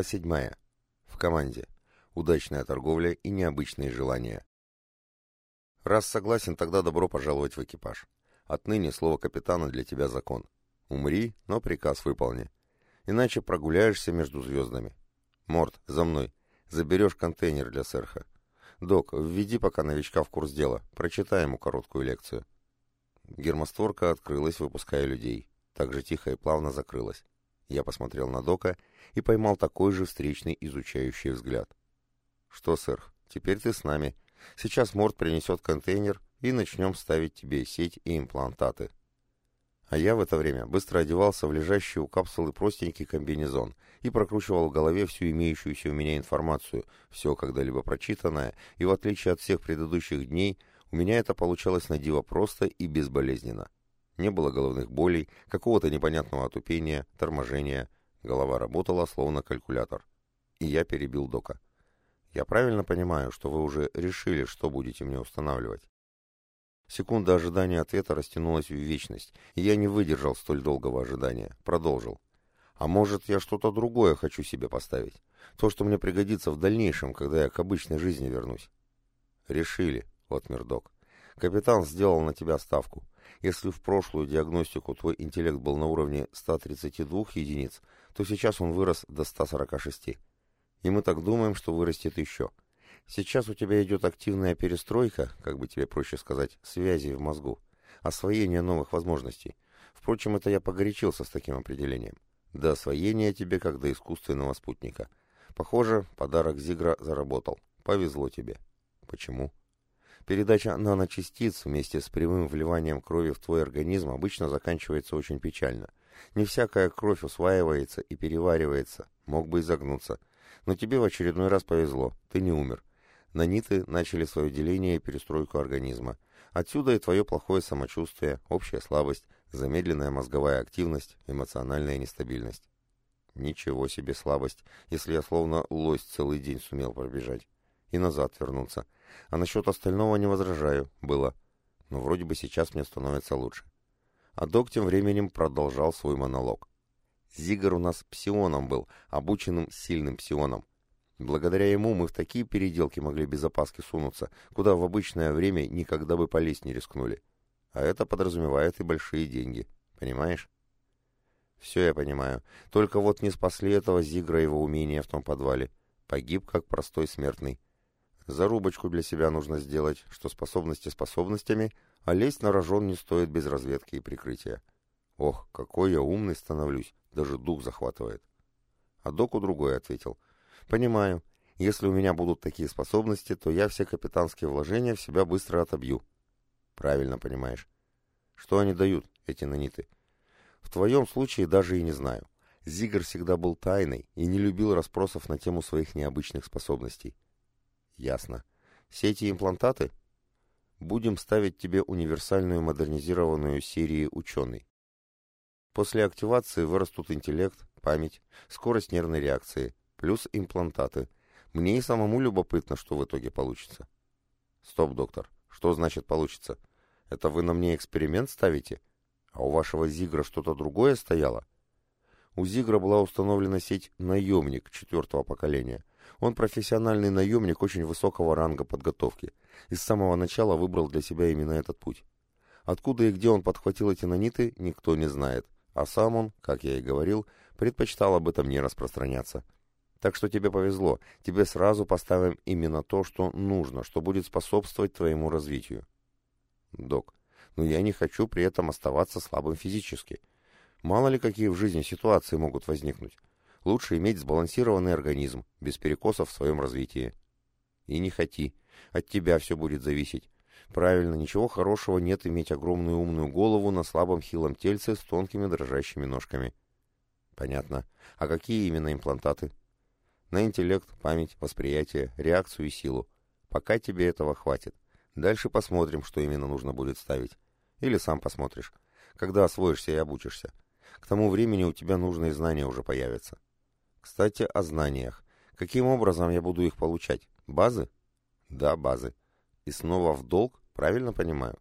Глава 7. В команде. Удачная торговля и необычные желания. Раз согласен, тогда добро пожаловать в экипаж. Отныне слово капитана для тебя закон. Умри, но приказ выполни. Иначе прогуляешься между звездами. Морд, за мной. Заберешь контейнер для серха. Док, введи пока новичка в курс дела. Прочитай ему короткую лекцию. Гермостворка открылась, выпуская людей. Так же тихо и плавно закрылась. Я посмотрел на Дока и поймал такой же встречный изучающий взгляд. «Что, сэр, теперь ты с нами. Сейчас Морд принесет контейнер, и начнем ставить тебе сеть и имплантаты». А я в это время быстро одевался в лежащий у капсулы простенький комбинезон и прокручивал в голове всю имеющуюся у меня информацию, все когда-либо прочитанное, и в отличие от всех предыдущих дней, у меня это получалось на диво просто и безболезненно. Не было головных болей, какого-то непонятного отупения, торможения. Голова работала, словно калькулятор. И я перебил Дока. «Я правильно понимаю, что вы уже решили, что будете мне устанавливать?» Секунда ожидания ответа растянулась в вечность, и я не выдержал столь долгого ожидания. Продолжил. «А может, я что-то другое хочу себе поставить? То, что мне пригодится в дальнейшем, когда я к обычной жизни вернусь?» «Решили», — вот Мирдок. «Капитан сделал на тебя ставку. Если в прошлую диагностику твой интеллект был на уровне 132 единиц, то сейчас он вырос до 146. И мы так думаем, что вырастет еще. Сейчас у тебя идет активная перестройка, как бы тебе проще сказать, связи в мозгу, освоение новых возможностей. Впрочем, это я погорячился с таким определением. До освоения тебе как до искусственного спутника. Похоже, подарок Зигра заработал. Повезло тебе. Почему? Передача наночастиц вместе с прямым вливанием крови в твой организм обычно заканчивается очень печально. Не всякая кровь усваивается и переваривается, мог бы изогнуться. Но тебе в очередной раз повезло, ты не умер. Наниты начали свое деление и перестройку организма. Отсюда и твое плохое самочувствие, общая слабость, замедленная мозговая активность, эмоциональная нестабильность. Ничего себе слабость, если я словно лось целый день сумел пробежать. И назад вернуться. А насчет остального не возражаю, было. Но вроде бы сейчас мне становится лучше. А док тем временем продолжал свой монолог. Зигар у нас псионом был, обученным сильным псионом. Благодаря ему мы в такие переделки могли без опаски сунуться, куда в обычное время никогда бы полезть не рискнули. А это подразумевает и большие деньги. Понимаешь? Все я понимаю. Только вот не спасли этого Зигра его умения в том подвале. Погиб как простой смертный. Зарубочку для себя нужно сделать, что способности способностями, а лезть на рожон не стоит без разведки и прикрытия. Ох, какой я умный становлюсь, даже дух захватывает. А доку другой ответил. Понимаю, если у меня будут такие способности, то я все капитанские вложения в себя быстро отобью. Правильно понимаешь. Что они дают, эти наниты? В твоем случае даже и не знаю. Зигр всегда был тайной и не любил расспросов на тему своих необычных способностей. Ясно. Сети имплантаты? Будем ставить тебе универсальную модернизированную серию ученый. После активации вырастут интеллект, память, скорость нервной реакции, плюс имплантаты. Мне и самому любопытно, что в итоге получится. Стоп, доктор. Что значит получится? Это вы на мне эксперимент ставите? А у вашего Зигра что-то другое стояло? У Зигра была установлена сеть «Наемник» четвертого поколения. Он профессиональный наемник очень высокого ранга подготовки и с самого начала выбрал для себя именно этот путь. Откуда и где он подхватил эти наниты, никто не знает, а сам он, как я и говорил, предпочитал об этом не распространяться. Так что тебе повезло, тебе сразу поставим именно то, что нужно, что будет способствовать твоему развитию. Док, но я не хочу при этом оставаться слабым физически. Мало ли какие в жизни ситуации могут возникнуть лучше иметь сбалансированный организм, без перекосов в своем развитии. И не хоти, от тебя все будет зависеть. Правильно, ничего хорошего нет иметь огромную умную голову на слабом хилом тельце с тонкими дрожащими ножками. Понятно. А какие именно имплантаты? На интеллект, память, восприятие, реакцию и силу. Пока тебе этого хватит. Дальше посмотрим, что именно нужно будет ставить. Или сам посмотришь, когда освоишься и обучишься. К тому времени у тебя нужные знания уже появятся. Кстати, о знаниях. Каким образом я буду их получать? Базы? Да, базы. И снова в долг, правильно понимаю?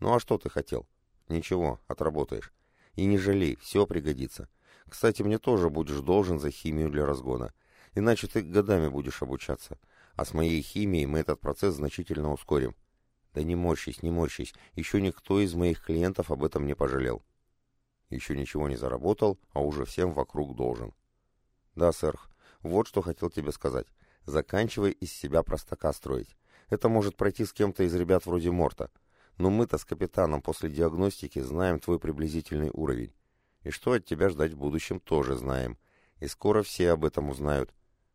Ну а что ты хотел? Ничего, отработаешь. И не жалей, все пригодится. Кстати, мне тоже будешь должен за химию для разгона. Иначе ты годами будешь обучаться. А с моей химией мы этот процесс значительно ускорим. Да не морщись, не морщись. Еще никто из моих клиентов об этом не пожалел. Еще ничего не заработал, а уже всем вокруг должен. Да, сэр, вот что хотел тебе сказать. Заканчивай из себя простака строить. Это может пройти с кем-то из ребят вроде Морта. Но мы-то с капитаном после диагностики знаем твой приблизительный уровень. И что от тебя ждать в будущем тоже знаем. И скоро все об этом узнают.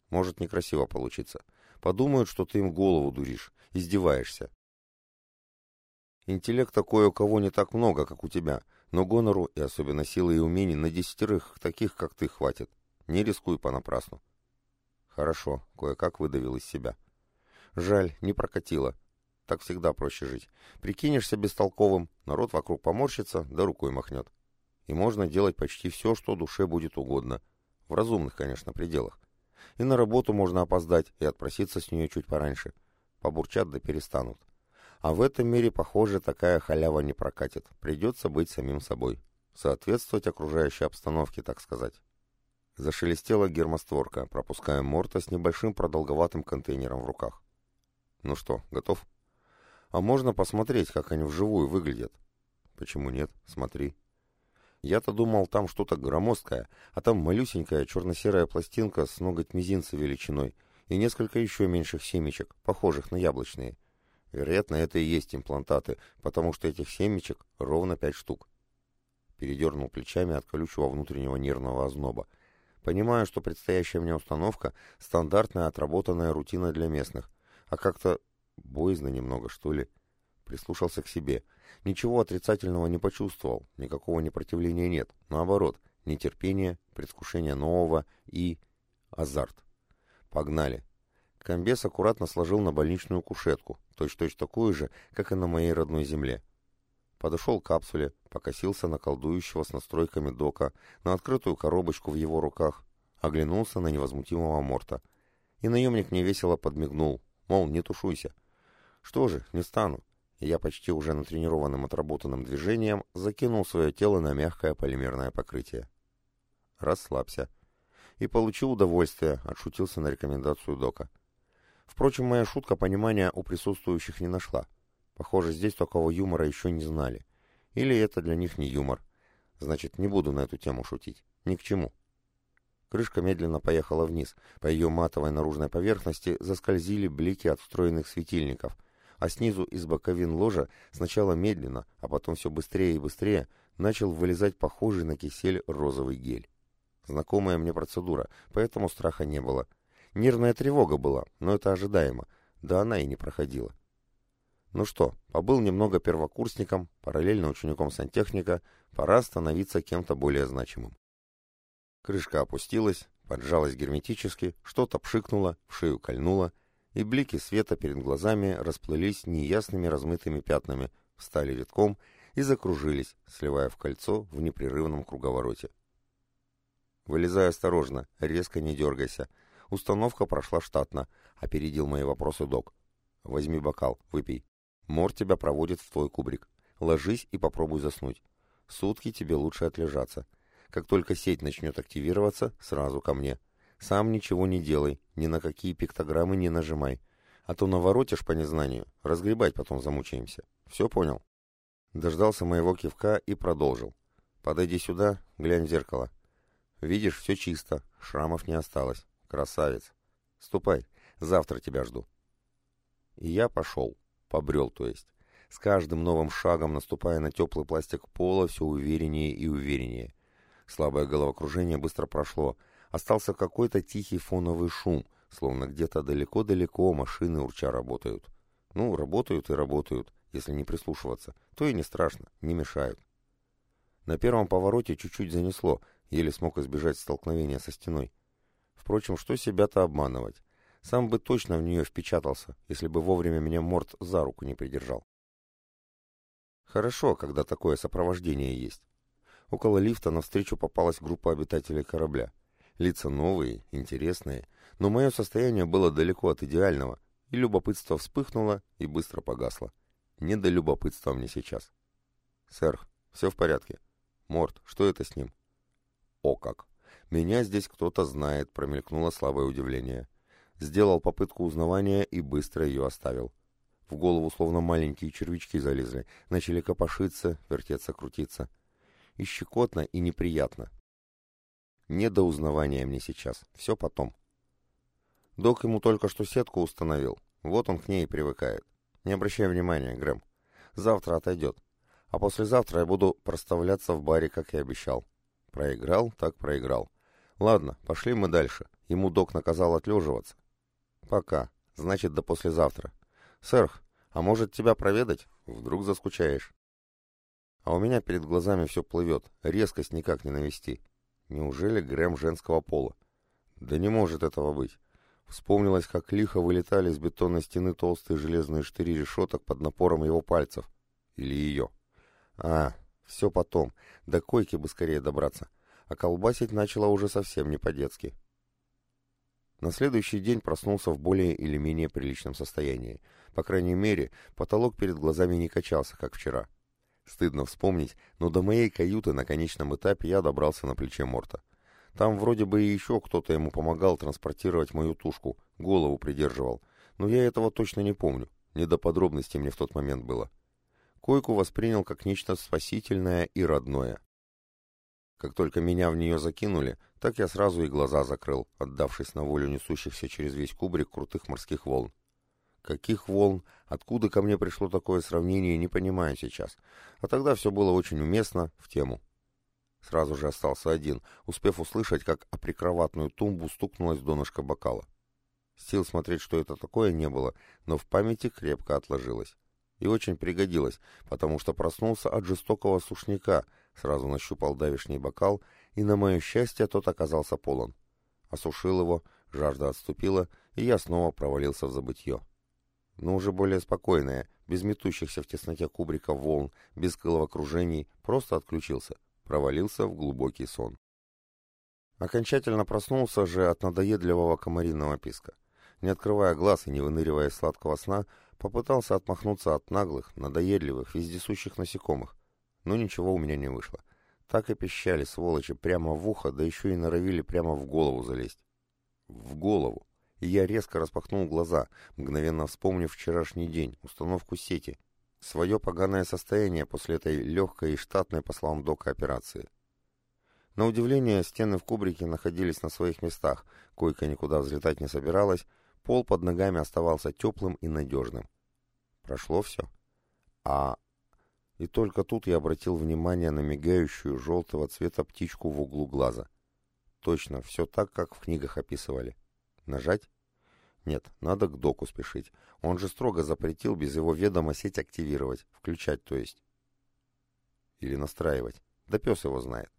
Может некрасиво получиться. Подумают, что ты им голову дуришь, издеваешься. Интеллекта кое у кого не так много, как у тебя, но гонору и особенно силы и умений на десятерых таких, как ты, хватит. Не рискуй понапрасну. Хорошо, кое-как выдавил из себя. Жаль, не прокатило. Так всегда проще жить. Прикинешься бестолковым, народ вокруг поморщится, да рукой махнет. И можно делать почти все, что душе будет угодно. В разумных, конечно, пределах. И на работу можно опоздать и отпроситься с нее чуть пораньше. Побурчат да перестанут. А в этом мире, похоже, такая халява не прокатит. Придется быть самим собой. Соответствовать окружающей обстановке, так сказать. Зашелестела гермостворка, пропуская Морта с небольшим продолговатым контейнером в руках. «Ну что, готов?» «А можно посмотреть, как они вживую выглядят?» «Почему нет? Смотри». Я-то думал, там что-то громоздкое, а там малюсенькая черно-серая пластинка с ноготь мизинца величиной и несколько еще меньших семечек, похожих на яблочные. Вероятно, это и есть имплантаты, потому что этих семечек ровно пять штук. Передернул плечами от колючего внутреннего нервного озноба — Понимаю, что предстоящая мне установка — стандартная отработанная рутина для местных. А как-то боязно немного, что ли. Прислушался к себе. Ничего отрицательного не почувствовал, никакого непротивления нет. Наоборот, нетерпение, предвкушение нового и... азарт. Погнали. Комбес аккуратно сложил на больничную кушетку, точь-точь такую же, как и на моей родной земле. Подошел к капсуле, покосился на колдующего с настройками дока, на открытую коробочку в его руках, оглянулся на невозмутимого Морта. И наемник мне весело подмигнул, мол, не тушуйся. Что же, не стану. Я почти уже натренированным отработанным движением закинул свое тело на мягкое полимерное покрытие. Расслабься. И получил удовольствие, отшутился на рекомендацию дока. Впрочем, моя шутка понимания у присутствующих не нашла. Похоже, здесь такого юмора еще не знали. Или это для них не юмор. Значит, не буду на эту тему шутить. Ни к чему. Крышка медленно поехала вниз. По ее матовой наружной поверхности заскользили блики от встроенных светильников, а снизу из боковин ложа сначала медленно, а потом все быстрее и быстрее начал вылезать похожий на кисель розовый гель. Знакомая мне процедура, поэтому страха не было. Нервная тревога была, но это ожидаемо. Да она и не проходила. Ну что, побыл немного первокурсником, параллельно учеником сантехника, пора становиться кем-то более значимым. Крышка опустилась, поджалась герметически, что-то пшикнуло, в шею кольнуло, и блики света перед глазами расплылись неясными размытыми пятнами, встали редком и закружились, сливая в кольцо в непрерывном круговороте. Вылезай осторожно, резко не дергайся. Установка прошла штатно, опередил мои вопросы док. Возьми бокал, выпей. Мор тебя проводит в твой кубрик. Ложись и попробуй заснуть. Сутки тебе лучше отлежаться. Как только сеть начнет активироваться, сразу ко мне. Сам ничего не делай, ни на какие пиктограммы не нажимай. А то наворотишь по незнанию, разгребать потом замучаемся. Все понял?» Дождался моего кивка и продолжил. «Подойди сюда, глянь в зеркало. Видишь, все чисто, шрамов не осталось. Красавец. Ступай, завтра тебя жду». И я пошел. Побрел, то есть. С каждым новым шагом, наступая на теплый пластик пола, все увереннее и увереннее. Слабое головокружение быстро прошло. Остался какой-то тихий фоновый шум, словно где-то далеко-далеко машины урча работают. Ну, работают и работают, если не прислушиваться. То и не страшно, не мешают. На первом повороте чуть-чуть занесло, еле смог избежать столкновения со стеной. Впрочем, что себя-то обманывать? Сам бы точно в нее впечатался, если бы вовремя меня Морд за руку не придержал. Хорошо, когда такое сопровождение есть. Около лифта навстречу попалась группа обитателей корабля. Лица новые, интересные, но мое состояние было далеко от идеального, и любопытство вспыхнуло и быстро погасло. Не до любопытства мне сейчас. «Сэр, все в порядке?» «Морд, что это с ним?» «О как! Меня здесь кто-то знает, промелькнуло слабое удивление. Сделал попытку узнавания и быстро ее оставил. В голову словно маленькие червячки залезли, начали копошиться, вертеться, крутиться. И щекотно, и неприятно. Не до узнавания мне сейчас, все потом. Док ему только что сетку установил, вот он к ней и привыкает. Не обращай внимания, Грэм. Завтра отойдет. А послезавтра я буду проставляться в баре, как и обещал. Проиграл, так проиграл. Ладно, пошли мы дальше. Ему док наказал отлеживаться. Пока. Значит, до послезавтра. Сэр, а может тебя проведать? Вдруг заскучаешь. А у меня перед глазами все плывет, резкость никак не навести. Неужели Грэм женского пола? Да не может этого быть. Вспомнилось, как лихо вылетали из бетонной стены толстые железные штыри решеток под напором его пальцев. Или ее. А, все потом. До койки бы скорее добраться. А колбасить начала уже совсем не по-детски. На следующий день проснулся в более или менее приличном состоянии. По крайней мере, потолок перед глазами не качался, как вчера. Стыдно вспомнить, но до моей каюты на конечном этапе я добрался на плече Морта. Там вроде бы и еще кто-то ему помогал транспортировать мою тушку, голову придерживал. Но я этого точно не помню, не до подробностей мне в тот момент было. Койку воспринял как нечто спасительное и родное. Как только меня в нее закинули, так я сразу и глаза закрыл, отдавшись на волю несущихся через весь кубрик крутых морских волн. Каких волн, откуда ко мне пришло такое сравнение, не понимаю сейчас. А тогда все было очень уместно, в тему. Сразу же остался один, успев услышать, как о прикроватную тумбу стукнулось донышко бокала. Сил смотреть, что это такое, не было, но в памяти крепко отложилось. И очень пригодилось, потому что проснулся от жестокого сушняка, сразу нащупал давишний бокал, и, на мое счастье, тот оказался полон. Осушил его, жажда отступила, и я снова провалился в забытье. Но уже более спокойное, без метущихся в тесноте кубрика волн, без головокружений, просто отключился провалился в глубокий сон. Окончательно проснулся же от надоедливого комариного писка. Не открывая глаз и не выныривая из сладкого сна, попытался отмахнуться от наглых, надоедливых, вездесущих насекомых. Но ничего у меня не вышло. Так и пищали, сволочи, прямо в ухо, да еще и норовили прямо в голову залезть. В голову. И я резко распахнул глаза, мгновенно вспомнив вчерашний день, установку сети, свое поганое состояние после этой легкой и штатной, по словам Дока, операции. На удивление, стены в кубрике находились на своих местах, койка никуда взлетать не собиралась, пол под ногами оставался теплым и надежным. Прошло все. А... И только тут я обратил внимание на мигающую желтого цвета птичку в углу глаза. Точно, все так, как в книгах описывали. Нажать? Нет, надо к доку спешить. Он же строго запретил без его ведома сеть активировать, включать, то есть. Или настраивать. Да пес его знает.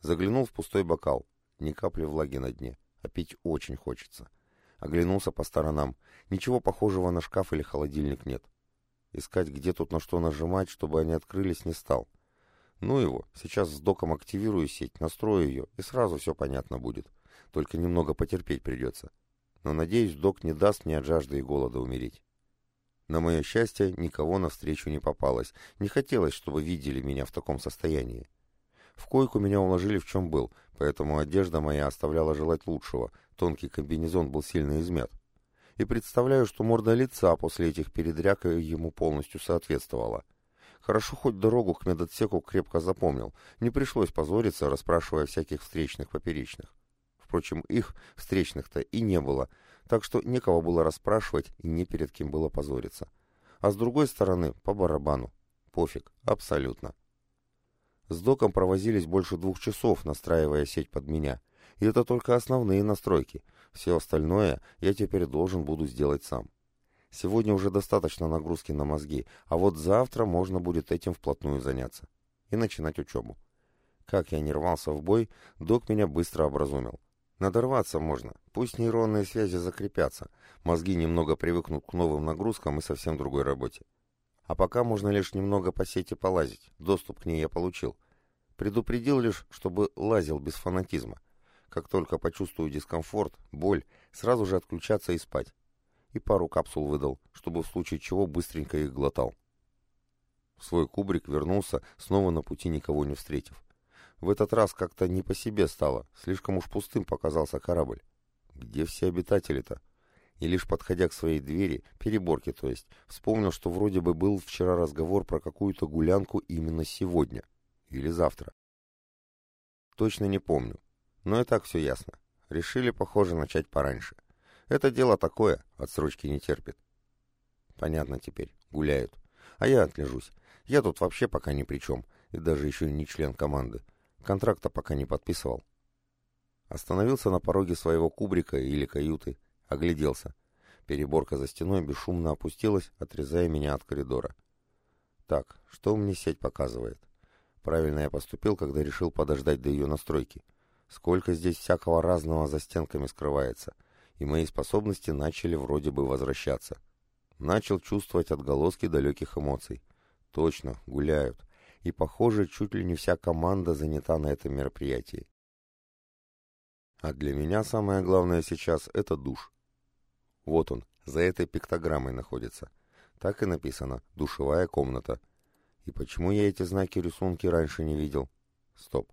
Заглянул в пустой бокал. Ни капли влаги на дне. А пить очень хочется. Оглянулся по сторонам. Ничего похожего на шкаф или холодильник нет. Искать, где тут на что нажимать, чтобы они открылись, не стал. Ну его, сейчас с доком активирую сеть, настрою ее, и сразу все понятно будет. Только немного потерпеть придется но, надеюсь, док не даст мне от жажды и голода умереть. На мое счастье, никого навстречу не попалось. Не хотелось, чтобы видели меня в таком состоянии. В койку меня уложили в чем был, поэтому одежда моя оставляла желать лучшего, тонкий комбинезон был сильно измят. И представляю, что морда лица после этих передряг ему полностью соответствовала. Хорошо хоть дорогу к медотсеку крепко запомнил, не пришлось позориться, расспрашивая всяких встречных поперечных. Впрочем, их, встречных-то, и не было, так что некого было расспрашивать и не перед кем было позориться. А с другой стороны, по барабану. Пофиг, абсолютно. С доком провозились больше двух часов, настраивая сеть под меня. И это только основные настройки. Все остальное я теперь должен буду сделать сам. Сегодня уже достаточно нагрузки на мозги, а вот завтра можно будет этим вплотную заняться. И начинать учебу. Как я не рвался в бой, док меня быстро образумил. Надорваться можно, пусть нейронные связи закрепятся, мозги немного привыкнут к новым нагрузкам и совсем другой работе. А пока можно лишь немного по сети полазить, доступ к ней я получил. Предупредил лишь, чтобы лазил без фанатизма. Как только почувствую дискомфорт, боль, сразу же отключаться и спать. И пару капсул выдал, чтобы в случае чего быстренько их глотал. В свой кубрик вернулся, снова на пути никого не встретив. В этот раз как-то не по себе стало, слишком уж пустым показался корабль. Где все обитатели-то? И лишь подходя к своей двери, переборке то есть, вспомнил, что вроде бы был вчера разговор про какую-то гулянку именно сегодня. Или завтра. Точно не помню. Но и так все ясно. Решили, похоже, начать пораньше. Это дело такое, отсрочки не терпит. Понятно теперь, гуляют. А я отлежусь. Я тут вообще пока ни при чем, и даже еще не член команды. Контракта пока не подписывал. Остановился на пороге своего кубрика или каюты, огляделся. Переборка за стеной бесшумно опустилась, отрезая меня от коридора. Так, что мне сеть показывает? Правильно я поступил, когда решил подождать до ее настройки. Сколько здесь всякого разного за стенками скрывается, и мои способности начали вроде бы возвращаться. Начал чувствовать отголоски далеких эмоций. Точно, гуляют. И, похоже, чуть ли не вся команда занята на этом мероприятии. А для меня самое главное сейчас — это душ. Вот он, за этой пиктограммой находится. Так и написано «душевая комната». И почему я эти знаки рисунки раньше не видел? Стоп.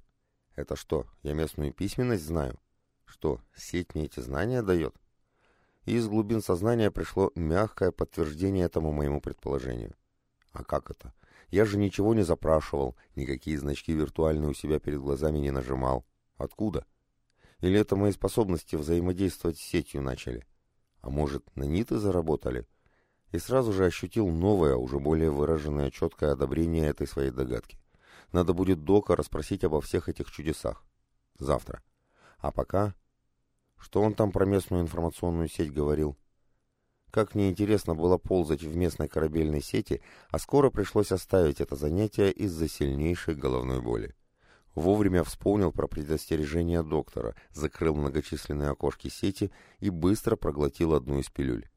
Это что, я местную письменность знаю? Что, сеть мне эти знания дает? И из глубин сознания пришло мягкое подтверждение этому моему предположению. А как это? Я же ничего не запрашивал, никакие значки виртуальные у себя перед глазами не нажимал. Откуда? Или это мои способности взаимодействовать с сетью начали? А может, на ниты заработали? И сразу же ощутил новое, уже более выраженное четкое одобрение этой своей догадки. Надо будет Дока расспросить обо всех этих чудесах. Завтра. А пока... Что он там про местную информационную сеть говорил? Как неинтересно было ползать в местной корабельной сети, а скоро пришлось оставить это занятие из-за сильнейшей головной боли. Вовремя вспомнил про предостережение доктора, закрыл многочисленные окошки сети и быстро проглотил одну из пилюль.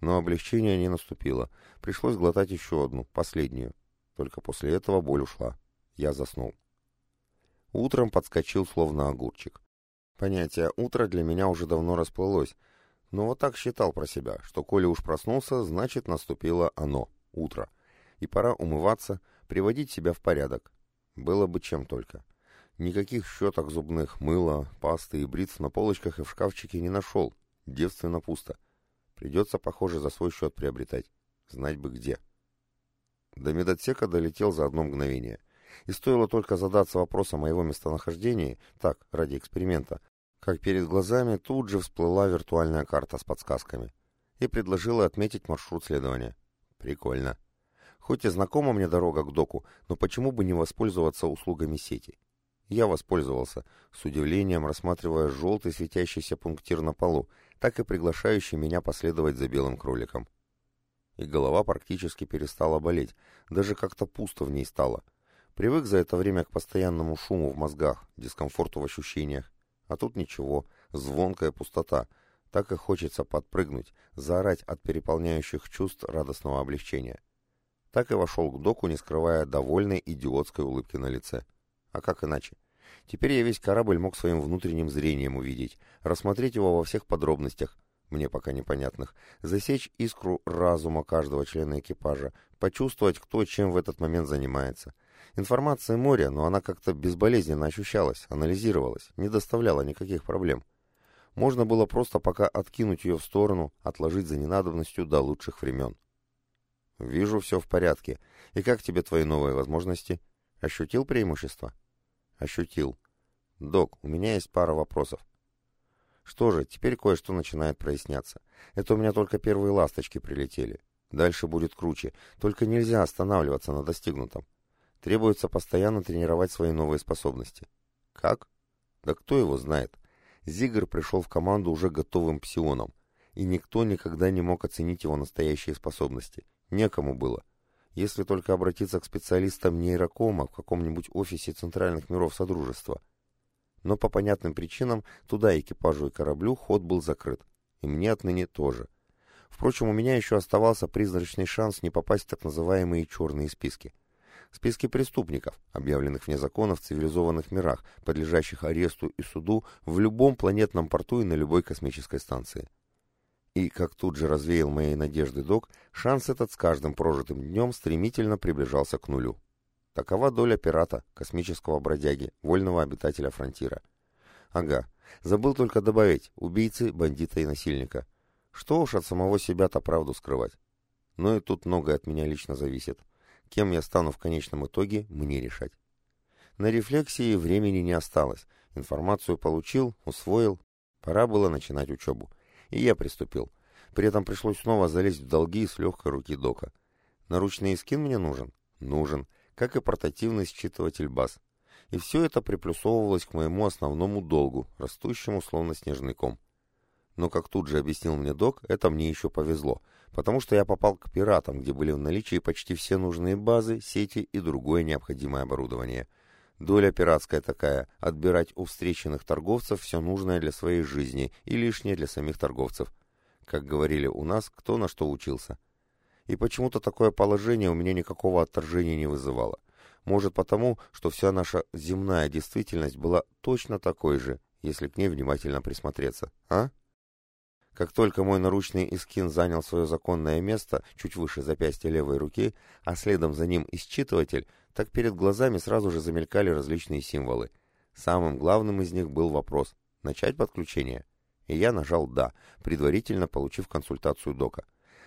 Но облегчение не наступило. Пришлось глотать еще одну, последнюю. Только после этого боль ушла. Я заснул. Утром подскочил словно огурчик. Понятие «утро» для меня уже давно расплылось, но вот так считал про себя, что коли уж проснулся, значит наступило оно, утро. И пора умываться, приводить себя в порядок. Было бы чем только. Никаких щеток зубных, мыла, пасты и бритв на полочках и в шкафчике не нашел. Девственно пусто. Придется, похоже, за свой счет приобретать. Знать бы где. До медотсека долетел за одно мгновение. И стоило только задаться вопросом о его местонахождении, так, ради эксперимента, как перед глазами тут же всплыла виртуальная карта с подсказками и предложила отметить маршрут следования. Прикольно. Хоть и знакома мне дорога к доку, но почему бы не воспользоваться услугами сети? Я воспользовался, с удивлением рассматривая желтый светящийся пунктир на полу, так и приглашающий меня последовать за белым кроликом. И голова практически перестала болеть, даже как-то пусто в ней стало. Привык за это время к постоянному шуму в мозгах, дискомфорту в ощущениях. А тут ничего, звонкая пустота. Так и хочется подпрыгнуть, заорать от переполняющих чувств радостного облегчения. Так и вошел к доку, не скрывая довольной идиотской улыбки на лице. А как иначе? Теперь я весь корабль мог своим внутренним зрением увидеть, рассмотреть его во всех подробностях, мне пока непонятных, засечь искру разума каждого члена экипажа, почувствовать, кто чем в этот момент занимается. Информация море, но она как-то безболезненно ощущалась, анализировалась, не доставляла никаких проблем. Можно было просто пока откинуть ее в сторону, отложить за ненадобностью до лучших времен. «Вижу, все в порядке. И как тебе твои новые возможности? Ощутил преимущество?» Ощутил. Док, у меня есть пара вопросов. Что же, теперь кое-что начинает проясняться. Это у меня только первые ласточки прилетели. Дальше будет круче. Только нельзя останавливаться на достигнутом. Требуется постоянно тренировать свои новые способности. Как? Да кто его знает. Зигр пришел в команду уже готовым псионом, и никто никогда не мог оценить его настоящие способности. Некому было если только обратиться к специалистам нейрокома в каком-нибудь офисе центральных миров Содружества. Но по понятным причинам туда экипажу и кораблю ход был закрыт. И мне отныне тоже. Впрочем, у меня еще оставался призрачный шанс не попасть в так называемые черные списки. Списки преступников, объявленных вне закона в цивилизованных мирах, подлежащих аресту и суду в любом планетном порту и на любой космической станции. И, как тут же развеял мои надежды док, шанс этот с каждым прожитым днем стремительно приближался к нулю. Такова доля пирата, космического бродяги, вольного обитателя фронтира. Ага, забыл только добавить, убийцы, бандита и насильника. Что уж от самого себя-то правду скрывать. Но и тут многое от меня лично зависит. Кем я стану в конечном итоге, мне решать. На рефлексии времени не осталось. Информацию получил, усвоил. Пора было начинать учебу. И я приступил. При этом пришлось снова залезть в долги с легкой руки дока. Наручный скин мне нужен? Нужен. Как и портативный считыватель баз. И все это приплюсовывалось к моему основному долгу, растущему словно снежный ком. Но, как тут же объяснил мне док, это мне еще повезло, потому что я попал к пиратам, где были в наличии почти все нужные базы, сети и другое необходимое оборудование. Доля пиратская такая – отбирать у встреченных торговцев все нужное для своей жизни и лишнее для самих торговцев. Как говорили у нас, кто на что учился. И почему-то такое положение у меня никакого отторжения не вызывало. Может потому, что вся наша земная действительность была точно такой же, если к ней внимательно присмотреться, а? Как только мой наручный искин занял свое законное место, чуть выше запястья левой руки, а следом за ним исчитыватель, так перед глазами сразу же замелькали различные символы. Самым главным из них был вопрос «Начать подключение?» И я нажал «Да», предварительно получив консультацию дока.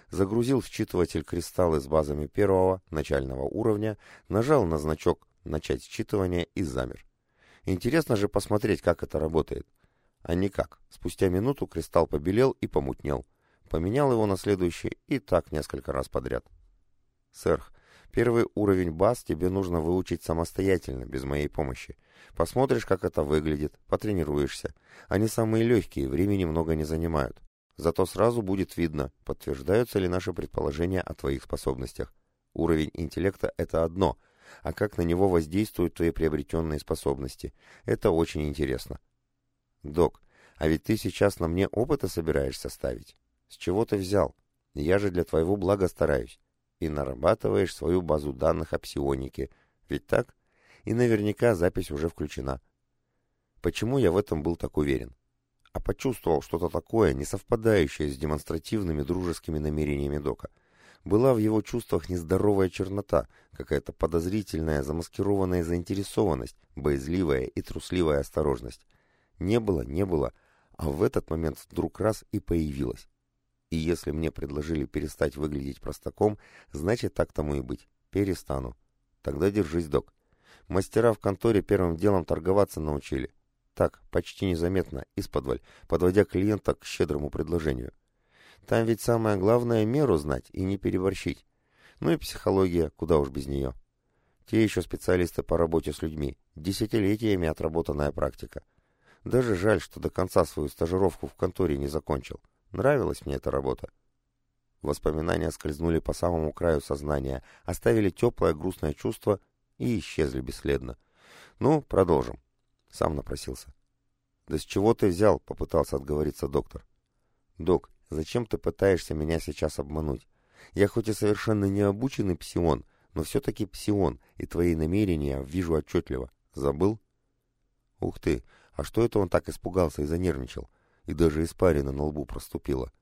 Загрузил в считыватель кристаллы с базами первого, начального уровня, нажал на значок «Начать считывание» и замер. Интересно же посмотреть, как это работает. А никак. Спустя минуту кристалл побелел и помутнел. Поменял его на следующий и так несколько раз подряд. Сэр, первый уровень баз тебе нужно выучить самостоятельно, без моей помощи. Посмотришь, как это выглядит, потренируешься. Они самые легкие, времени много не занимают. Зато сразу будет видно, подтверждаются ли наши предположения о твоих способностях. Уровень интеллекта — это одно, а как на него воздействуют твои приобретенные способности. Это очень интересно. «Док, а ведь ты сейчас на мне опыта собираешься ставить? С чего ты взял? Я же для твоего блага стараюсь. И нарабатываешь свою базу данных о псионике. Ведь так? И наверняка запись уже включена. Почему я в этом был так уверен? А почувствовал что-то такое, не совпадающее с демонстративными дружескими намерениями Дока. Была в его чувствах нездоровая чернота, какая-то подозрительная, замаскированная заинтересованность, боязливая и трусливая осторожность. Не было, не было, а в этот момент вдруг раз и появилась. И если мне предложили перестать выглядеть простаком, значит так тому и быть. Перестану. Тогда держись, док. Мастера в конторе первым делом торговаться научили. Так, почти незаметно, из-под подводя клиента к щедрому предложению. Там ведь самое главное меру знать и не переборщить. Ну и психология, куда уж без нее. Те еще специалисты по работе с людьми, десятилетиями отработанная практика. Даже жаль, что до конца свою стажировку в конторе не закончил. Нравилась мне эта работа. Воспоминания скользнули по самому краю сознания, оставили теплое грустное чувство и исчезли бесследно. Ну, продолжим. Сам напросился. «Да с чего ты взял?» — попытался отговориться доктор. «Док, зачем ты пытаешься меня сейчас обмануть? Я хоть и совершенно не обученный псион, но все-таки псион, и твои намерения вижу отчетливо. Забыл?» «Ух ты! А что это он так испугался и занервничал? И даже испарина на лбу проступила.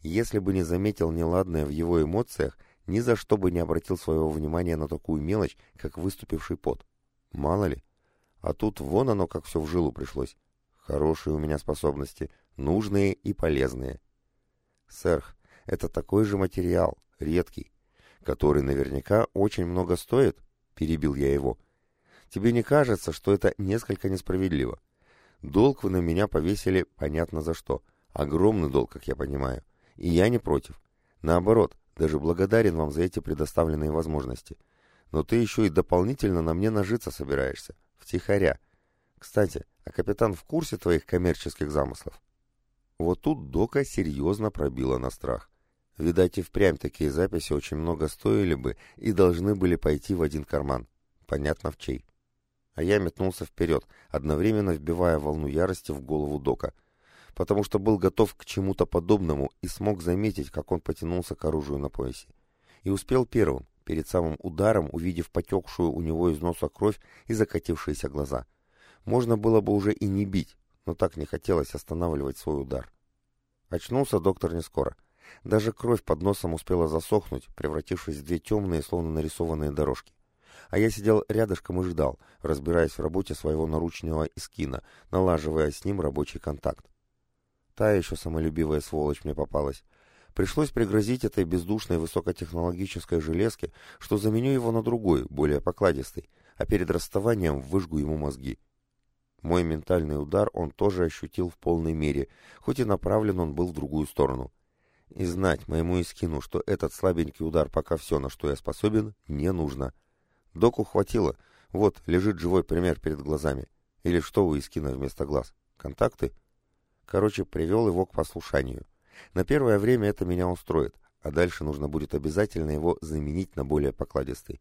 Если бы не заметил неладное в его эмоциях, ни за что бы не обратил своего внимания на такую мелочь, как выступивший пот. Мало ли. А тут вон оно, как все в жилу пришлось. Хорошие у меня способности, нужные и полезные. Сэр, это такой же материал, редкий, который наверняка очень много стоит, перебил я его. Тебе не кажется, что это несколько несправедливо? Долг вы на меня повесили понятно за что. Огромный долг, как я понимаю. И я не против. Наоборот, даже благодарен вам за эти предоставленные возможности. Но ты еще и дополнительно на мне нажиться собираешься. Втихаря. Кстати, а капитан в курсе твоих коммерческих замыслов? Вот тут Дока серьезно пробила на страх. Видать, и впрямь такие записи очень много стоили бы и должны были пойти в один карман. Понятно, в чей а я метнулся вперед, одновременно вбивая волну ярости в голову Дока, потому что был готов к чему-то подобному и смог заметить, как он потянулся к оружию на поясе. И успел первым, перед самым ударом, увидев потекшую у него из носа кровь и закатившиеся глаза. Можно было бы уже и не бить, но так не хотелось останавливать свой удар. Очнулся доктор не скоро. Даже кровь под носом успела засохнуть, превратившись в две темные, словно нарисованные дорожки а я сидел рядышком и ждал, разбираясь в работе своего наручного искина, налаживая с ним рабочий контакт. Та еще самолюбивая сволочь мне попалась. Пришлось пригрозить этой бездушной высокотехнологической железке, что заменю его на другой, более покладистый, а перед расставанием выжгу ему мозги. Мой ментальный удар он тоже ощутил в полной мере, хоть и направлен он был в другую сторону. И знать моему Искину, что этот слабенький удар пока все, на что я способен, не нужно. Доку хватило. Вот, лежит живой пример перед глазами. Или что у Искина вместо глаз? Контакты? Короче, привел его к послушанию. На первое время это меня устроит, а дальше нужно будет обязательно его заменить на более покладистый.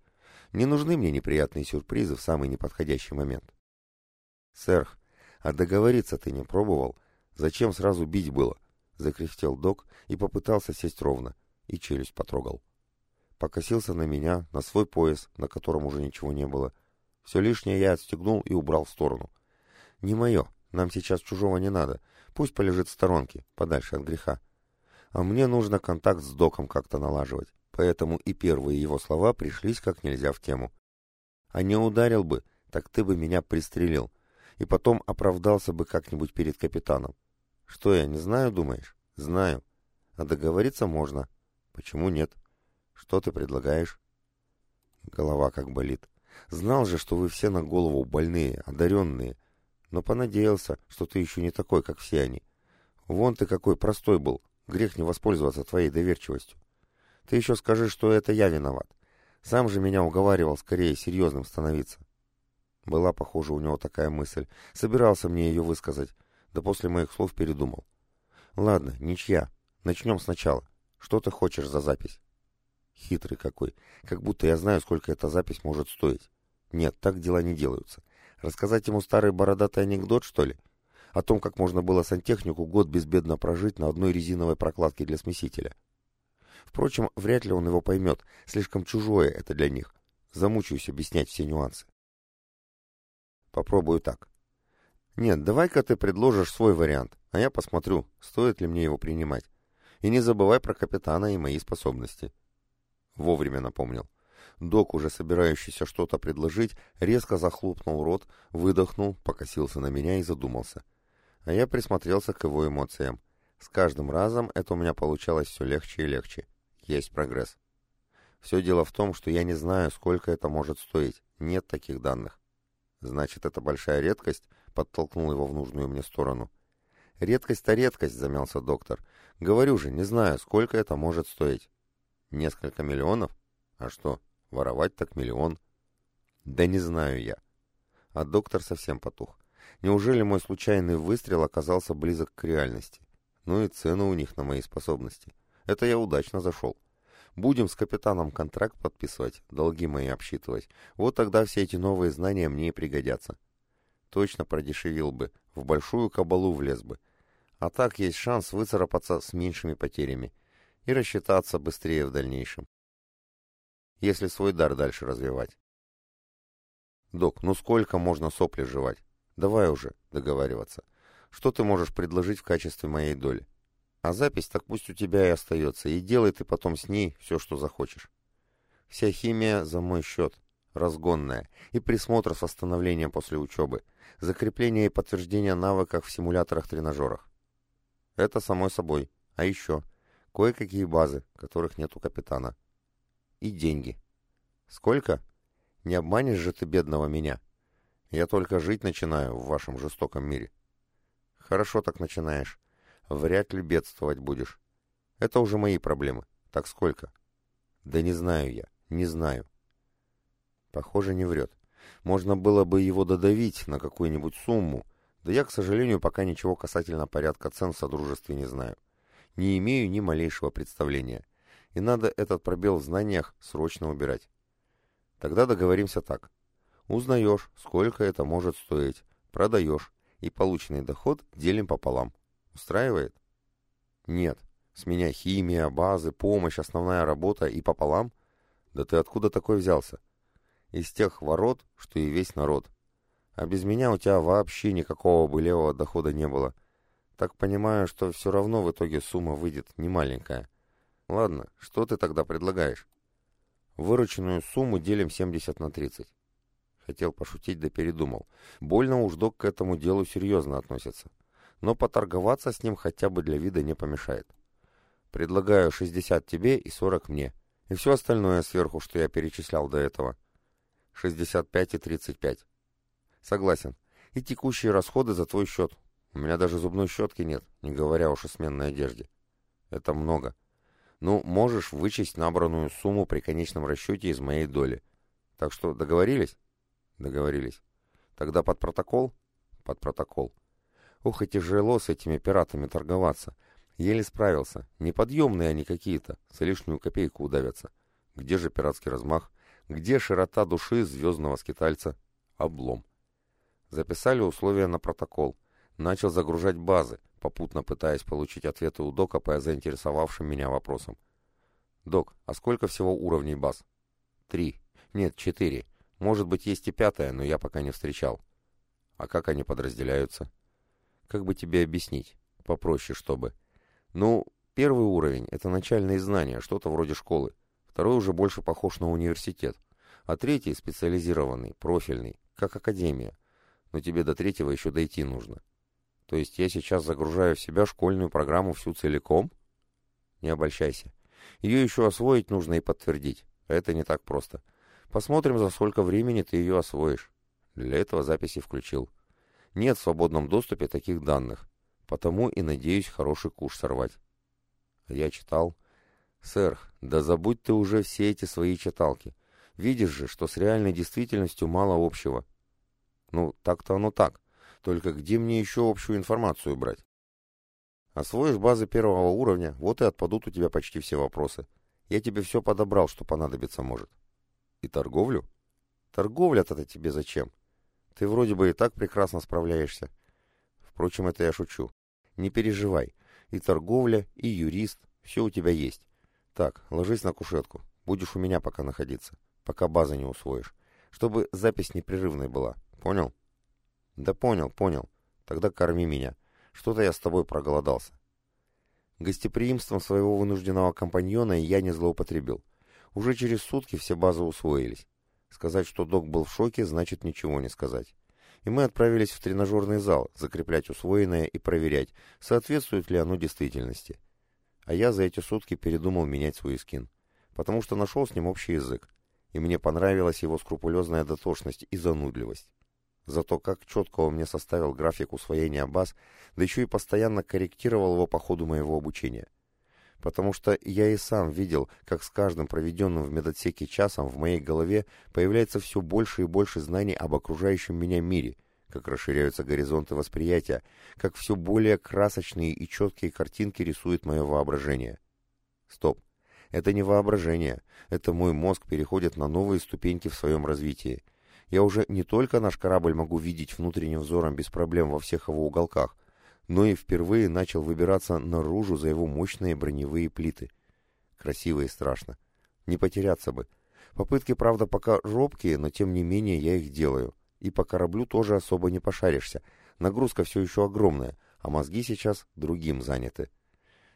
Не нужны мне неприятные сюрпризы в самый неподходящий момент. «Сэр, а договориться ты не пробовал? Зачем сразу бить было?» Закряхтел док и попытался сесть ровно, и челюсть потрогал. Покосился на меня, на свой пояс, на котором уже ничего не было. Все лишнее я отстегнул и убрал в сторону. «Не мое, нам сейчас чужого не надо. Пусть полежит в сторонке, подальше от греха. А мне нужно контакт с доком как-то налаживать, поэтому и первые его слова пришлись как нельзя в тему. А не ударил бы, так ты бы меня пристрелил, и потом оправдался бы как-нибудь перед капитаном. Что я, не знаю, думаешь? Знаю. А договориться можно. Почему нет? Что ты предлагаешь? Голова как болит. Знал же, что вы все на голову больные, одаренные, но понадеялся, что ты еще не такой, как все они. Вон ты какой простой был, грех не воспользоваться твоей доверчивостью. Ты еще скажи, что это я виноват. Сам же меня уговаривал скорее серьезным становиться. Была, похоже, у него такая мысль. Собирался мне ее высказать, да после моих слов передумал. Ладно, ничья. Начнем сначала. Что ты хочешь за запись? Хитрый какой. Как будто я знаю, сколько эта запись может стоить. Нет, так дела не делаются. Рассказать ему старый бородатый анекдот, что ли? О том, как можно было сантехнику год безбедно прожить на одной резиновой прокладке для смесителя. Впрочем, вряд ли он его поймет. Слишком чужое это для них. Замучаюсь объяснять все нюансы. Попробую так. Нет, давай-ка ты предложишь свой вариант, а я посмотрю, стоит ли мне его принимать. И не забывай про капитана и мои способности. Вовремя напомнил. Док, уже собирающийся что-то предложить, резко захлопнул рот, выдохнул, покосился на меня и задумался. А я присмотрелся к его эмоциям. С каждым разом это у меня получалось все легче и легче. Есть прогресс. Все дело в том, что я не знаю, сколько это может стоить. Нет таких данных. Значит, это большая редкость, подтолкнул его в нужную мне сторону. Редкость-то редкость, замялся доктор. Говорю же, не знаю, сколько это может стоить. Несколько миллионов? А что, воровать так миллион? Да не знаю я. А доктор совсем потух. Неужели мой случайный выстрел оказался близок к реальности? Ну и цены у них на мои способности. Это я удачно зашел. Будем с капитаном контракт подписывать, долги мои обсчитывать. Вот тогда все эти новые знания мне и пригодятся. Точно продешевил бы, в большую кабалу влез бы. А так есть шанс выцарапаться с меньшими потерями и рассчитаться быстрее в дальнейшем. Если свой дар дальше развивать. Док, ну сколько можно сопли жевать? Давай уже договариваться. Что ты можешь предложить в качестве моей доли? А запись так пусть у тебя и остается, и делай ты потом с ней все, что захочешь. Вся химия за мой счет, разгонная, и присмотр с восстановлением после учебы, закрепление и подтверждение навыков в симуляторах-тренажерах. Это само собой. А еще кое-какие базы, которых нет у капитана. И деньги. Сколько? Не обманешь же ты бедного меня. Я только жить начинаю в вашем жестоком мире. Хорошо так начинаешь. Вряд ли бедствовать будешь. Это уже мои проблемы. Так сколько? Да не знаю я, не знаю. Похоже, не врет. Можно было бы его додавить на какую-нибудь сумму, да я, к сожалению, пока ничего касательно порядка цен в Содружестве не знаю. Не имею ни малейшего представления. И надо этот пробел в знаниях срочно убирать. Тогда договоримся так. Узнаешь, сколько это может стоить, продаешь, и полученный доход делим пополам. Устраивает? Нет. С меня химия, базы, помощь, основная работа и пополам? Да ты откуда такой взялся? Из тех ворот, что и весь народ. А без меня у тебя вообще никакого бы левого дохода не было. Так понимаю, что все равно в итоге сумма выйдет немаленькая. Ладно, что ты тогда предлагаешь? Вырученную сумму делим 70 на 30. Хотел пошутить, да передумал. Больно уж док к этому делу серьезно относится. Но поторговаться с ним хотя бы для вида не помешает. Предлагаю 60 тебе и 40 мне. И все остальное сверху, что я перечислял до этого. 65 и 35. Согласен. И текущие расходы за твой счет. У меня даже зубной щетки нет, не говоря уж о сменной одежде. Это много. Ну, можешь вычесть набранную сумму при конечном расчете из моей доли. Так что договорились? Договорились. Тогда под протокол? Под протокол. Ух, и тяжело с этими пиратами торговаться. Еле справился. Неподъемные они какие-то, за лишнюю копейку удавятся. Где же пиратский размах? Где широта души звездного скитальца? Облом. Записали условия на протокол. Начал загружать базы, попутно пытаясь получить ответы у Дока по заинтересовавшим меня вопросам. «Док, а сколько всего уровней баз?» «Три. Нет, четыре. Может быть, есть и пятая, но я пока не встречал». «А как они подразделяются?» «Как бы тебе объяснить? Попроще, чтобы...» «Ну, первый уровень — это начальные знания, что-то вроде школы. Второй уже больше похож на университет. А третий — специализированный, профильный, как академия. Но тебе до третьего еще дойти нужно. То есть я сейчас загружаю в себя школьную программу всю целиком? Не обольщайся. Ее еще освоить нужно и подтвердить. Это не так просто. Посмотрим, за сколько времени ты ее освоишь. Для этого записи включил. Нет в свободном доступе таких данных. Потому и надеюсь хороший куш сорвать. Я читал. Сэр, да забудь ты уже все эти свои читалки. Видишь же, что с реальной действительностью мало общего. Ну, так-то оно так. Только где мне еще общую информацию брать? Освоишь базы первого уровня, вот и отпадут у тебя почти все вопросы. Я тебе все подобрал, что понадобиться может. И торговлю? Торговля-то тебе зачем? Ты вроде бы и так прекрасно справляешься. Впрочем, это я шучу. Не переживай. И торговля, и юрист, все у тебя есть. Так, ложись на кушетку. Будешь у меня пока находиться, пока базы не усвоишь. Чтобы запись непрерывной была. Понял? Да понял, понял. Тогда корми меня. Что-то я с тобой проголодался. Гостеприимством своего вынужденного компаньона я не злоупотребил. Уже через сутки все базы усвоились. Сказать, что док был в шоке, значит ничего не сказать. И мы отправились в тренажерный зал, закреплять усвоенное и проверять, соответствует ли оно действительности. А я за эти сутки передумал менять свой скин, потому что нашел с ним общий язык, и мне понравилась его скрупулезная дотошность и занудливость. Зато как четко он мне составил график усвоения баз, да еще и постоянно корректировал его по ходу моего обучения. Потому что я и сам видел, как с каждым проведенным в медотсеке часом в моей голове появляется все больше и больше знаний об окружающем меня мире, как расширяются горизонты восприятия, как все более красочные и четкие картинки рисует мое воображение. Стоп. Это не воображение, это мой мозг переходит на новые ступеньки в своем развитии — я уже не только наш корабль могу видеть внутренним взором без проблем во всех его уголках, но и впервые начал выбираться наружу за его мощные броневые плиты. Красиво и страшно. Не потеряться бы. Попытки, правда, пока робкие, но тем не менее я их делаю. И по кораблю тоже особо не пошаришься. Нагрузка все еще огромная, а мозги сейчас другим заняты.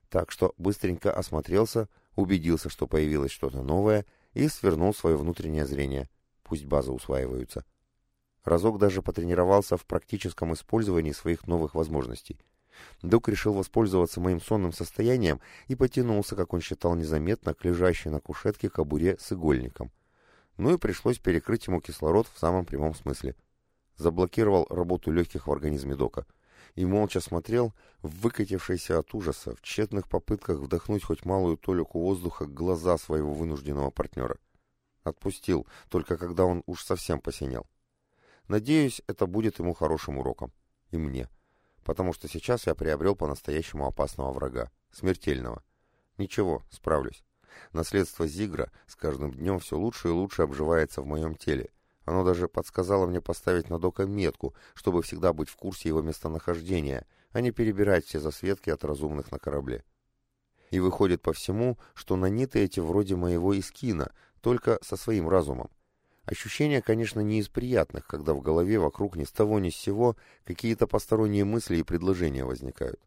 Так что быстренько осмотрелся, убедился, что появилось что-то новое, и свернул свое внутреннее зрение пусть базы усваиваются. Разок даже потренировался в практическом использовании своих новых возможностей. Док решил воспользоваться моим сонным состоянием и потянулся, как он считал незаметно, к лежащей на кушетке кобуре с игольником. Ну и пришлось перекрыть ему кислород в самом прямом смысле. Заблокировал работу легких в организме Дока и молча смотрел в выкатившиеся от ужаса, в тщетных попытках вдохнуть хоть малую толику воздуха глаза своего вынужденного партнера. Отпустил, только когда он уж совсем посинел. Надеюсь, это будет ему хорошим уроком. И мне. Потому что сейчас я приобрел по-настоящему опасного врага. Смертельного. Ничего, справлюсь. Наследство Зигра с каждым днем все лучше и лучше обживается в моем теле. Оно даже подсказало мне поставить на Дока метку, чтобы всегда быть в курсе его местонахождения, а не перебирать все засветки от разумных на корабле. И выходит по всему, что наниты эти вроде моего искина, только со своим разумом. Ощущения, конечно, не из приятных, когда в голове вокруг ни с того ни с сего какие-то посторонние мысли и предложения возникают.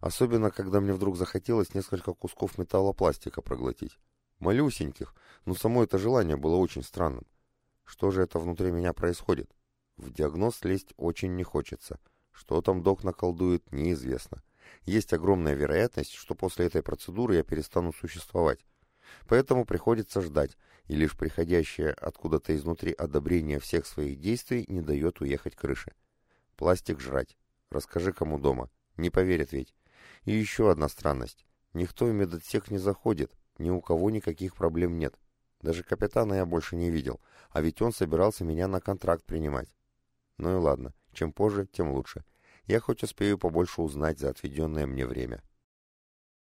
Особенно, когда мне вдруг захотелось несколько кусков металлопластика проглотить. Малюсеньких, но само это желание было очень странным. Что же это внутри меня происходит? В диагноз лезть очень не хочется. Что там док наколдует, неизвестно. Есть огромная вероятность, что после этой процедуры я перестану существовать. Поэтому приходится ждать, и лишь приходящее откуда-то изнутри одобрение всех своих действий не дает уехать крыше. Пластик жрать. Расскажи кому дома. Не поверят ведь. И еще одна странность. Никто в медотсек не заходит, ни у кого никаких проблем нет. Даже капитана я больше не видел, а ведь он собирался меня на контракт принимать. Ну и ладно, чем позже, тем лучше. Я хоть успею побольше узнать за отведенное мне время.